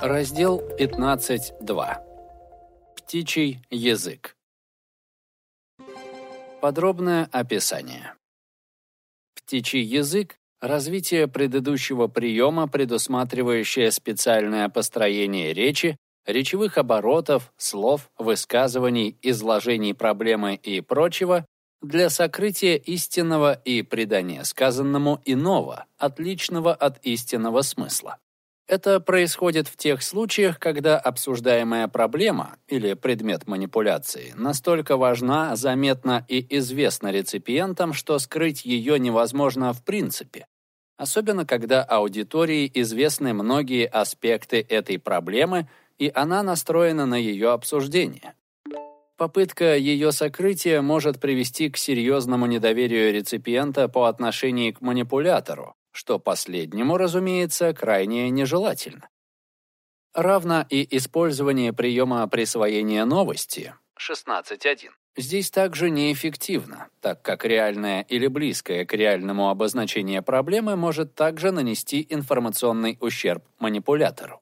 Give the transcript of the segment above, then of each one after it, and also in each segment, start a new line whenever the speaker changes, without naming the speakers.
Раздел 15.2. Птичий язык. Подробное описание. Птичий язык – развитие предыдущего приема, предусматривающее специальное построение речи, речевых оборотов, слов, высказываний, изложений проблемы и прочего для сокрытия истинного и придания сказанному иного, отличного от истинного смысла. Это происходит в тех случаях, когда обсуждаемая проблема или предмет манипуляции настолько важна, заметна и известна реципиентам, что скрыть ее невозможно в принципе. Особенно когда аудитории известны многие аспекты этой проблемы, и она настроена на ее обсуждение. Попытка ее сокрытия может привести к серьезному недоверию реципиента по отношению к манипулятору, что последнему, разумеется, крайне нежелательно. Равно и использование приема присвоения новости 16.1. Здесь также неэффективно, так как реальное или близкое к реальному обозначение проблемы может также нанести информационный ущерб манипулятору.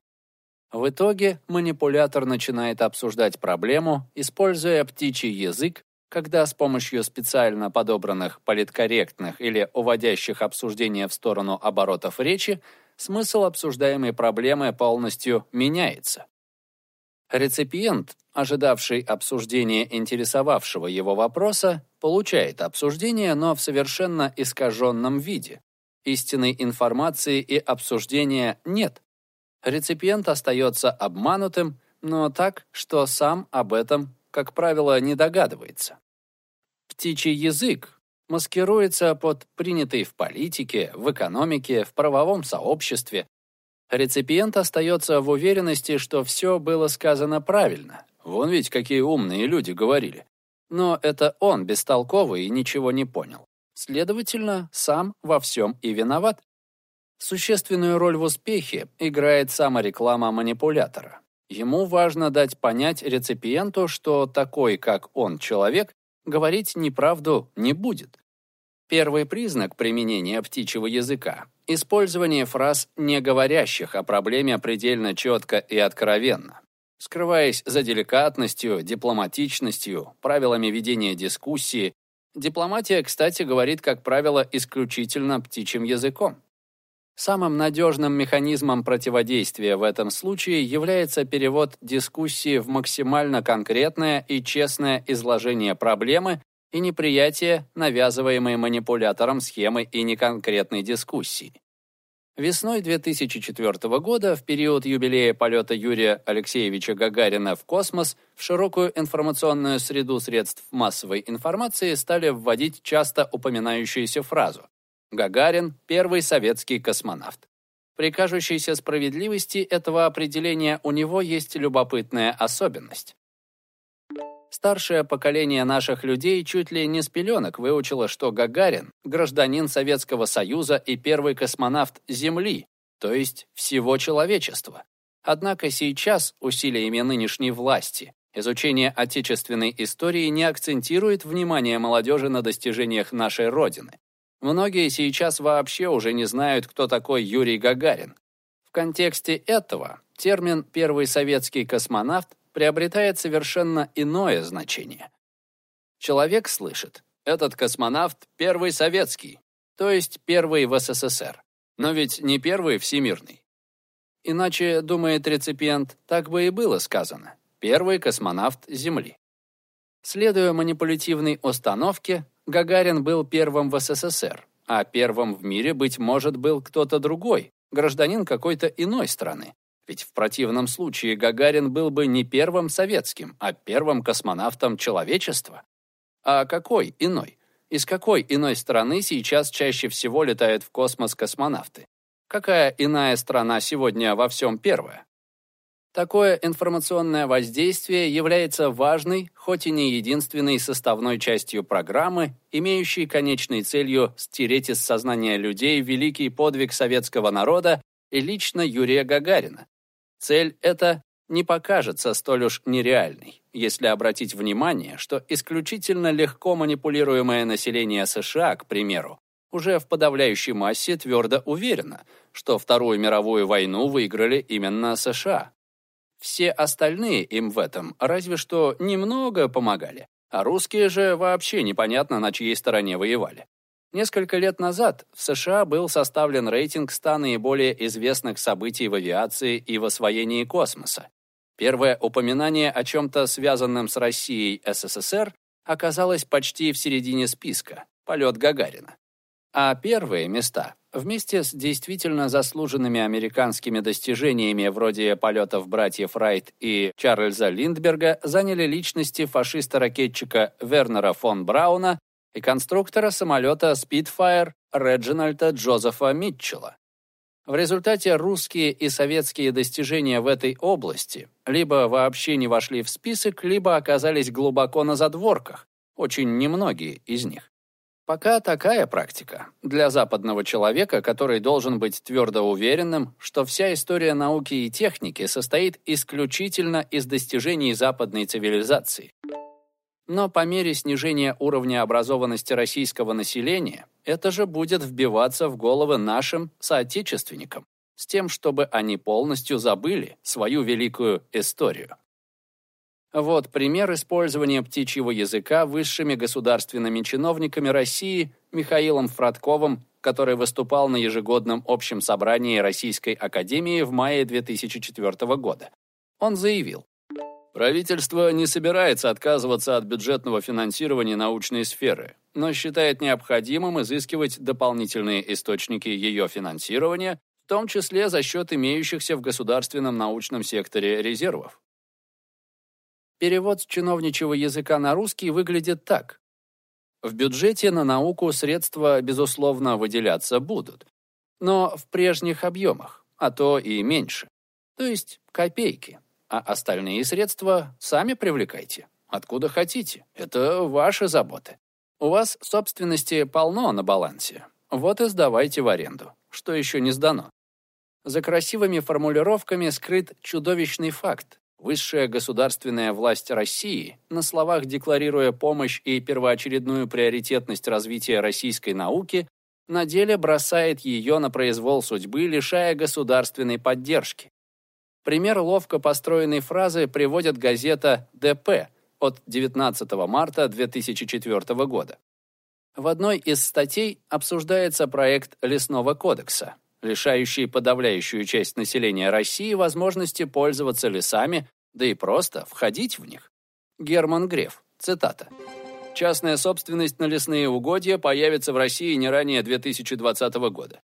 В итоге манипулятор начинает обсуждать проблему, используя птичий язык когда с помощью специально подобранных политкорректных или уводящих обсуждения в сторону оборотов речи смысл обсуждаемой проблемы полностью меняется. Реципиент, ожидавший обсуждения интересовавшего его вопроса, получает обсуждение, но в совершенно искаженном виде. Истинной информации и обсуждения нет. Реципиент остается обманутым, но так, что сам об этом как правило, не догадывается. Птичий язык маскируется под принятый в политике, в экономике, в правовом сообществе. Реципиент остается в уверенности, что все было сказано правильно. Вон ведь какие умные люди говорили. Но это он бестолковый и ничего не понял. Следовательно, сам во всем и виноват. Существенную роль в успехе играет самореклама манипулятора. Ему важно дать понять реципиенту, что такой, как он, человек, говорить неправду не будет. Первый признак применения птичьего языка – использование фраз, не говорящих о проблеме предельно четко и откровенно. Скрываясь за деликатностью, дипломатичностью, правилами ведения дискуссии, дипломатия, кстати, говорит, как правило, исключительно птичьим языком. Самым надежным механизмом противодействия в этом случае является перевод дискуссии в максимально конкретное и честное изложение проблемы и неприятие навязываемой манипулятором схемы и неконкретной дискуссии. Весной 2004 года, в период юбилея полета Юрия Алексеевича Гагарина в космос, в широкую информационную среду средств массовой информации стали вводить часто упоминающуюся фразу Гагарин – первый советский космонавт. При кажущейся справедливости этого определения у него есть любопытная особенность. Старшее поколение наших людей чуть ли не с пеленок выучило, что Гагарин – гражданин Советского Союза и первый космонавт Земли, то есть всего человечества. Однако сейчас усилиями нынешней власти изучение отечественной истории не акцентирует внимание молодежи на достижениях нашей Родины. Многие сейчас вообще уже не знают, кто такой Юрий Гагарин. В контексте этого термин «первый советский космонавт» приобретает совершенно иное значение. Человек слышит, этот космонавт первый советский, то есть первый в СССР, но ведь не первый всемирный. Иначе, думает реципиент, так бы и было сказано. Первый космонавт Земли. Следуя манипулятивной установке, Гагарин был первым в СССР, а первым в мире, быть может, был кто-то другой, гражданин какой-то иной страны. Ведь в противном случае Гагарин был бы не первым советским, а первым космонавтом человечества. А какой иной? Из какой иной страны сейчас чаще всего летают в космос космонавты? Какая иная страна сегодня во всем первая? Такое информационное воздействие является важной, хоть и не единственной составной частью программы, имеющей конечной целью стереть из сознания людей великий подвиг советского народа и лично Юрия Гагарина. Цель эта не покажется столь уж нереальной, если обратить внимание, что исключительно легко манипулируемое население США, к примеру, уже в подавляющей массе твердо уверена, что Вторую мировую войну выиграли именно США. Все остальные им в этом разве что немного помогали, а русские же вообще непонятно на чьей стороне воевали. Несколько лет назад в США был составлен рейтинг 100 наиболее известных событий в авиации и в освоении космоса. Первое упоминание о чем-то связанном с Россией СССР оказалось почти в середине списка – полет Гагарина. А первые места, вместе с действительно заслуженными американскими достижениями вроде полетов братьев Райт и Чарльза Линдберга, заняли личности фашиста-ракетчика Вернера фон Брауна и конструктора самолета Spitfire Реджинальда Джозефа Митчелла. В результате русские и советские достижения в этой области либо вообще не вошли в список, либо оказались глубоко на задворках, очень немногие из них. Пока такая практика для западного человека, который должен быть твердо уверенным, что вся история науки и техники состоит исключительно из достижений западной цивилизации. Но по мере снижения уровня образованности российского населения, это же будет вбиваться в головы нашим соотечественникам, с тем, чтобы они полностью забыли свою великую историю. Вот пример использования птичьего языка высшими государственными чиновниками России Михаилом Фродковым, который выступал на ежегодном общем собрании Российской Академии в мае 2004 года. Он заявил, Правительство не собирается отказываться от бюджетного финансирования научной сферы, но считает необходимым изыскивать дополнительные источники ее финансирования, в том числе за счет имеющихся в государственном научном секторе резервов. Перевод с чиновничьего языка на русский выглядит так. В бюджете на науку средства, безусловно, выделяться будут, но в прежних объемах, а то и меньше. То есть копейки а остальные средства сами привлекайте. Откуда хотите. Это ваши заботы. У вас собственности полно на балансе. Вот и сдавайте в аренду. Что еще не сдано? За красивыми формулировками скрыт чудовищный факт. Высшая государственная власть России, на словах декларируя помощь и первоочередную приоритетность развития российской науки, на деле бросает ее на произвол судьбы, лишая государственной поддержки. Пример ловко построенной фразы приводит газета «ДП» от 19 марта 2004 года. В одной из статей обсуждается проект Лесного кодекса, лишающий подавляющую часть населения России возможности пользоваться лесами, да и просто входить в них. Герман Греф, цитата. «Частная собственность на лесные угодья появится в России не ранее 2020 года.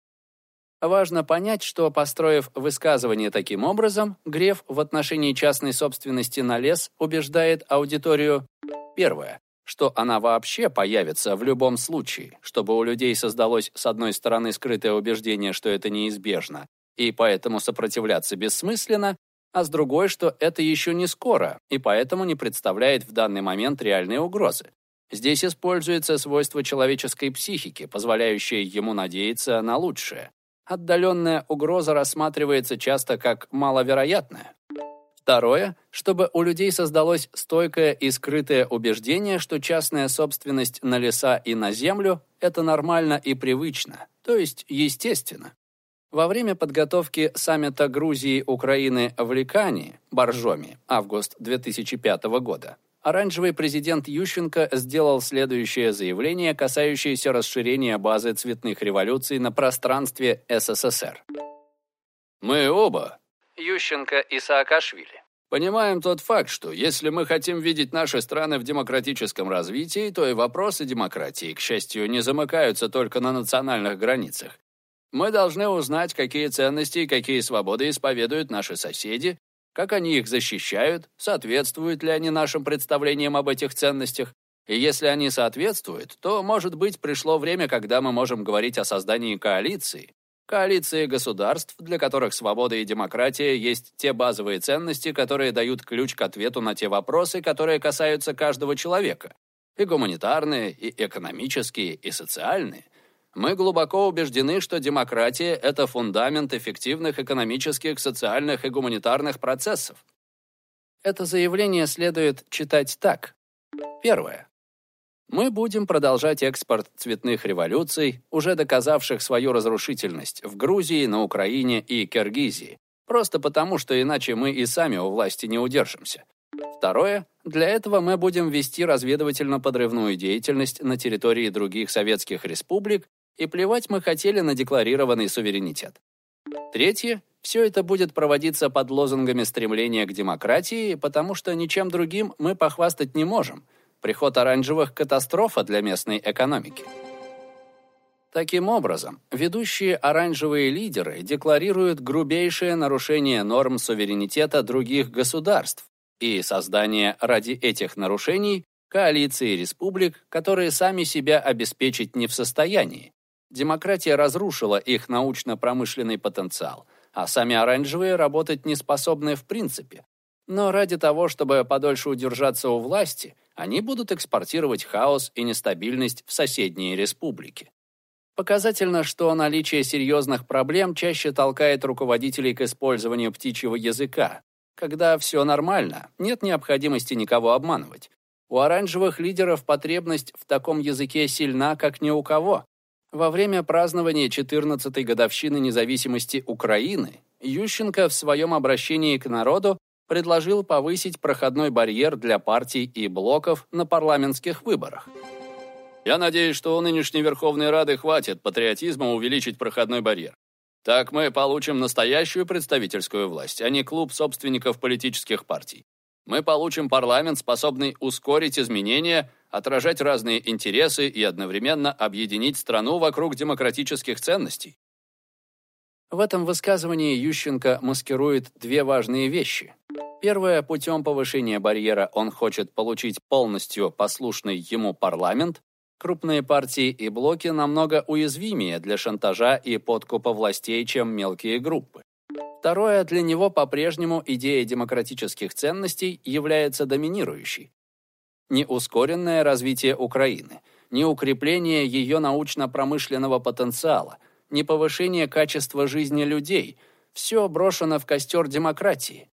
Важно понять, что, построив высказывание таким образом, Греф в отношении частной собственности на лес убеждает аудиторию первое, что она вообще появится в любом случае, чтобы у людей создалось с одной стороны скрытое убеждение, что это неизбежно, и поэтому сопротивляться бессмысленно, а с другой, что это еще не скоро, и поэтому не представляет в данный момент реальной угрозы. Здесь используется свойство человеческой психики, позволяющее ему надеяться на лучшее отдаленная угроза рассматривается часто как маловероятная. Второе, чтобы у людей создалось стойкое и скрытое убеждение, что частная собственность на леса и на землю – это нормально и привычно, то есть естественно. Во время подготовки саммита Грузии Украины в Ликане, Боржоми, август 2005 года, оранжевый президент Ющенко сделал следующее заявление, касающееся расширения базы цветных революций на пространстве СССР. «Мы оба, Ющенко и Саакашвили, понимаем тот факт, что если мы хотим видеть наши страны в демократическом развитии, то и вопросы демократии, к счастью, не замыкаются только на национальных границах. Мы должны узнать, какие ценности и какие свободы исповедуют наши соседи, как они их защищают, соответствуют ли они нашим представлениям об этих ценностях. И если они соответствуют, то, может быть, пришло время, когда мы можем говорить о создании коалиции. Коалиции государств, для которых свобода и демократия есть те базовые ценности, которые дают ключ к ответу на те вопросы, которые касаются каждого человека. И гуманитарные, и экономические, и социальные. Мы глубоко убеждены, что демократия – это фундамент эффективных экономических, социальных и гуманитарных процессов. Это заявление следует читать так. Первое. Мы будем продолжать экспорт цветных революций, уже доказавших свою разрушительность в Грузии, на Украине и Киргизии, просто потому, что иначе мы и сами у власти не удержимся. Второе. Для этого мы будем вести разведывательно-подрывную деятельность на территории других советских республик, и плевать мы хотели на декларированный суверенитет. Третье. Все это будет проводиться под лозунгами стремления к демократии, потому что ничем другим мы похвастать не можем. Приход оранжевых – катастрофа для местной экономики. Таким образом, ведущие оранжевые лидеры декларируют грубейшее нарушение норм суверенитета других государств, и создание ради этих нарушений коалиции республик, которые сами себя обеспечить не в состоянии. Демократия разрушила их научно-промышленный потенциал, а сами оранжевые работать не способны в принципе. Но ради того, чтобы подольше удержаться у власти, они будут экспортировать хаос и нестабильность в соседние республики. Показательно, что наличие серьезных проблем чаще толкает руководителей к использованию птичьего языка, когда все нормально, нет необходимости никого обманывать. У оранжевых лидеров потребность в таком языке сильна, как ни у кого. Во время празднования 14-й годовщины независимости Украины Ющенко в своем обращении к народу предложил повысить проходной барьер для партий и блоков на парламентских выборах. Я надеюсь, что у нынешней Верховной Рады хватит патриотизма увеличить проходной барьер. Так мы получим настоящую представительскую власть, а не клуб собственников политических партий. Мы получим парламент, способный ускорить изменения, отражать разные интересы и одновременно объединить страну вокруг демократических ценностей. В этом высказывании Ющенко маскирует две важные вещи. Первое, путем повышения барьера он хочет получить полностью послушный ему парламент, Крупные партии и блоки намного уязвимее для шантажа и подкупа властей, чем мелкие группы. Второе, для него по-прежнему идея демократических ценностей является доминирующей. Не ускоренное развитие Украины, не укрепление ее научно-промышленного потенциала, не повышение качества жизни людей – все брошено в костер демократии.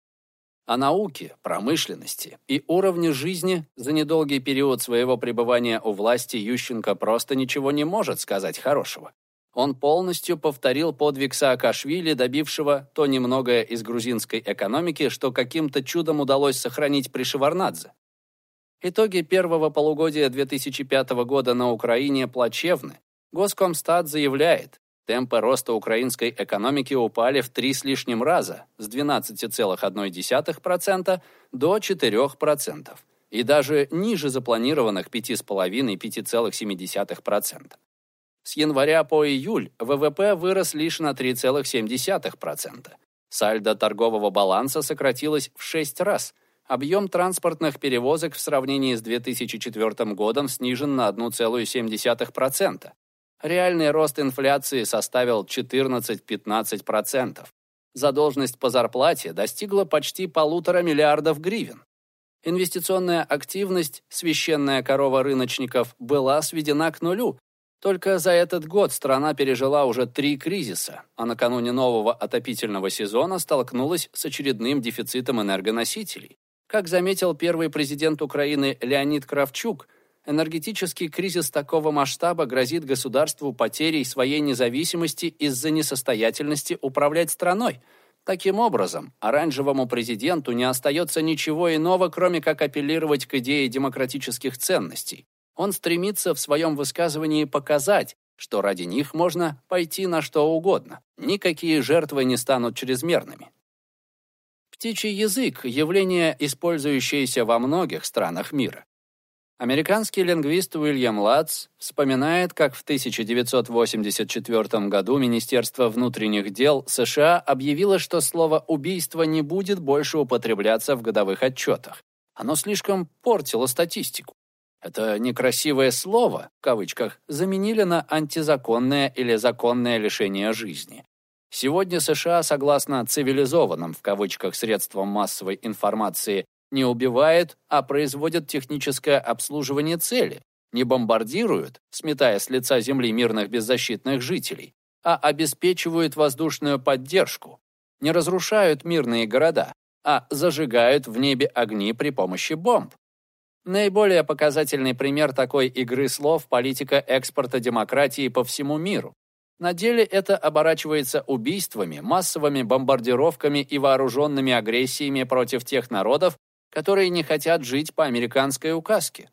О науке, промышленности и уровне жизни за недолгий период своего пребывания у власти Ющенко просто ничего не может сказать хорошего. Он полностью повторил подвиг Саакашвили, добившего то немногое из грузинской экономики, что каким-то чудом удалось сохранить при Шеварнадзе. Итоги первого полугодия 2005 года на Украине плачевны. Госкомстат заявляет, Темпы роста украинской экономики упали в три с лишним раза, с 12,1% до 4%, и даже ниже запланированных 5,5-5,7%. С января по июль ВВП вырос лишь на 3,7%. Сальдо торгового баланса сократилось в 6 раз. Объем транспортных перевозок в сравнении с 2004 годом снижен на 1,7% реальный рост инфляции составил 14-15%. Задолженность по зарплате достигла почти полутора миллиардов гривен. Инвестиционная активность, священная корова рыночников, была сведена к нулю. Только за этот год страна пережила уже три кризиса, а накануне нового отопительного сезона столкнулась с очередным дефицитом энергоносителей. Как заметил первый президент Украины Леонид Кравчук, энергетический кризис такого масштаба грозит государству потерей своей независимости из-за несостоятельности управлять страной. Таким образом, оранжевому президенту не остается ничего иного, кроме как апеллировать к идее демократических ценностей. Он стремится в своем высказывании показать, что ради них можно пойти на что угодно. Никакие жертвы не станут чрезмерными. Птичий язык – явление, использующееся во многих странах мира. Американский лингвист Уильям Латц вспоминает, как в 1984 году Министерство внутренних дел США объявило, что слово «убийство» не будет больше употребляться в годовых отчетах. Оно слишком портило статистику. Это некрасивое слово, в кавычках, заменили на антизаконное или законное лишение жизни. Сегодня США, согласно цивилизованным в кавычках средствам массовой информации не убивает, а производят техническое обслуживание цели, не бомбардируют, сметая с лица земли мирных беззащитных жителей, а обеспечивают воздушную поддержку, не разрушают мирные города, а зажигают в небе огни при помощи бомб. Наиболее показательный пример такой игры слов – политика экспорта демократии по всему миру. На деле это оборачивается убийствами, массовыми бомбардировками и вооруженными агрессиями против тех народов, которые не хотят жить по американской указке.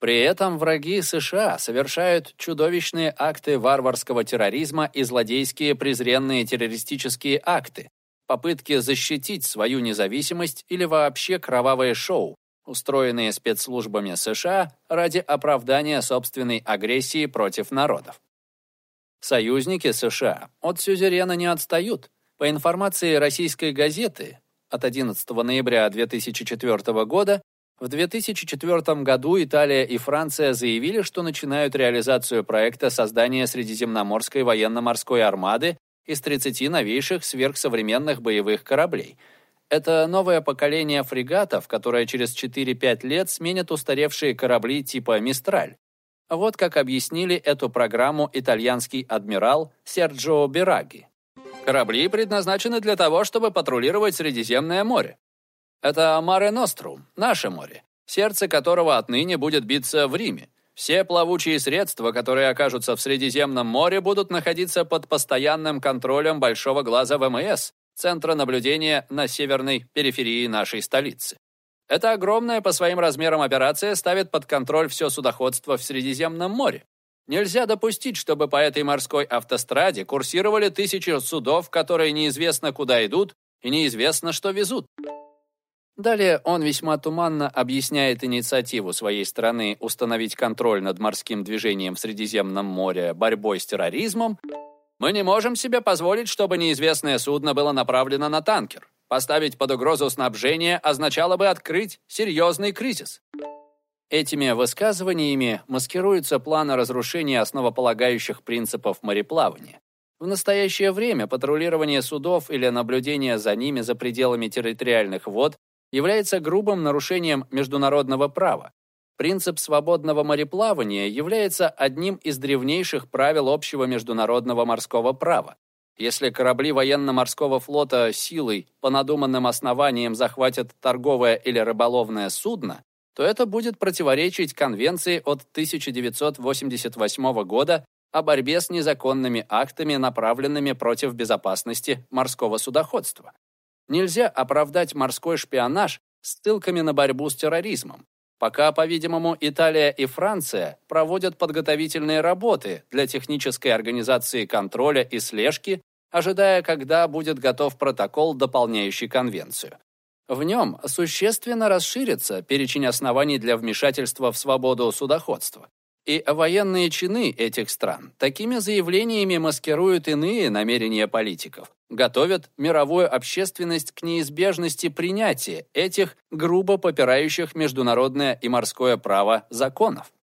При этом враги США совершают чудовищные акты варварского терроризма и злодейские презренные террористические акты, попытки защитить свою независимость или вообще кровавое шоу, устроенные спецслужбами США ради оправдания собственной агрессии против народов. Союзники США от сюзерена не отстают. По информации российской газеты от 11 ноября 2004 года, в 2004 году Италия и Франция заявили, что начинают реализацию проекта создания Средиземноморской военно-морской армады из 30 новейших сверхсовременных боевых кораблей – это новое поколение фрегатов, которое через 4-5 лет сменит устаревшие корабли типа «Мистраль». Вот как объяснили эту программу итальянский адмирал Серджио Бираги. Корабли предназначены для того, чтобы патрулировать Средиземное море. Это Маре Нострум, наше море, сердце которого отныне будет биться в Риме. Все плавучие средства, которые окажутся в Средиземном море, будут находиться под постоянным контролем большого глаза ВМС, центра наблюдения на северной периферии нашей столицы. Эта огромная по своим размерам операция ставит под контроль все судоходство в Средиземном море. Нельзя допустить, чтобы по этой морской автостраде курсировали тысячи судов, которые неизвестно куда идут и неизвестно что везут. Далее он весьма туманно объясняет инициативу своей страны установить контроль над морским движением в Средиземном море борьбой с терроризмом мы не можем себе позволить, чтобы неизвестное судно было направлено на танкер. Поставить под угрозу снабжение означало бы открыть серьезный кризис. Этими высказываниями маскируются планы разрушения основополагающих принципов мореплавания. В настоящее время патрулирование судов или наблюдение за ними за пределами территориальных вод является грубым нарушением международного права, Принцип свободного мореплавания является одним из древнейших правил общего международного морского права. Если корабли военно-морского флота силой по надуманным основаниям захватят торговое или рыболовное судно, то это будет противоречить Конвенции от 1988 года о борьбе с незаконными актами, направленными против безопасности морского судоходства. Нельзя оправдать морской шпионаж ссылками на борьбу с терроризмом. Пока, по-видимому, Италия и Франция проводят подготовительные работы для технической организации контроля и слежки, ожидая, когда будет готов протокол, дополняющий конвенцию. В нем существенно расширится перечень оснований для вмешательства в свободу судоходства. И военные чины этих стран такими заявлениями маскируют иные намерения политиков готовят мировую общественность к неизбежности принятия этих грубо попирающих международное и морское право законов.